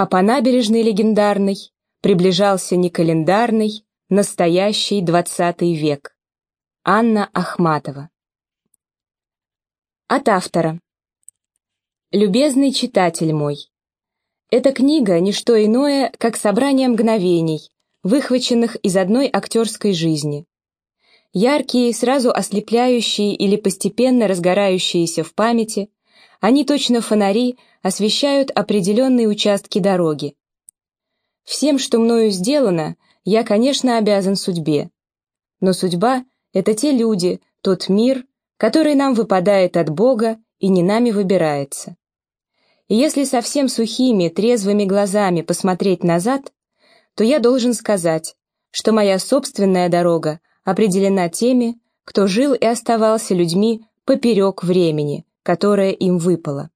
А по набережной легендарной приближался не календарный, настоящий двадцатый век. Анна Ахматова. От автора. Любезный читатель мой, эта книга — не что иное, как собрание мгновений, выхваченных из одной актерской жизни. Яркие, сразу ослепляющие или постепенно разгорающиеся в памяти, они точно фонари освещают определенные участки дороги. Всем, что мною сделано, я, конечно, обязан судьбе. Но судьба — это те люди, тот мир, который нам выпадает от Бога и не нами выбирается. И если совсем сухими, трезвыми глазами посмотреть назад, то я должен сказать, что моя собственная дорога определена теми, кто жил и оставался людьми поперек времени, которое им выпало.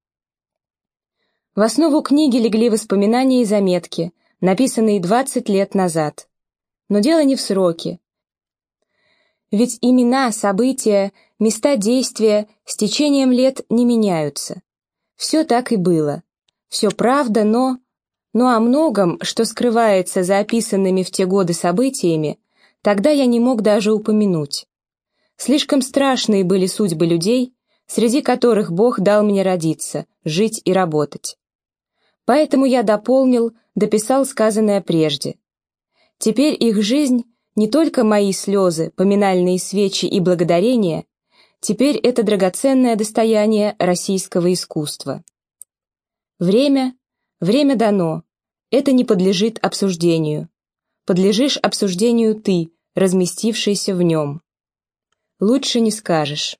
В основу книги легли воспоминания и заметки, написанные 20 лет назад. Но дело не в сроке. Ведь имена, события, места действия с течением лет не меняются. Все так и было. Все правда, но... Но о многом, что скрывается за описанными в те годы событиями, Тогда я не мог даже упомянуть. Слишком страшные были судьбы людей, среди которых Бог дал мне родиться, жить и работать. Поэтому я дополнил, дописал сказанное прежде. Теперь их жизнь не только мои слезы, поминальные свечи и благодарения, теперь это драгоценное достояние российского искусства. Время, время дано, это не подлежит обсуждению подлежишь обсуждению ты, разместившийся в нем. Лучше не скажешь.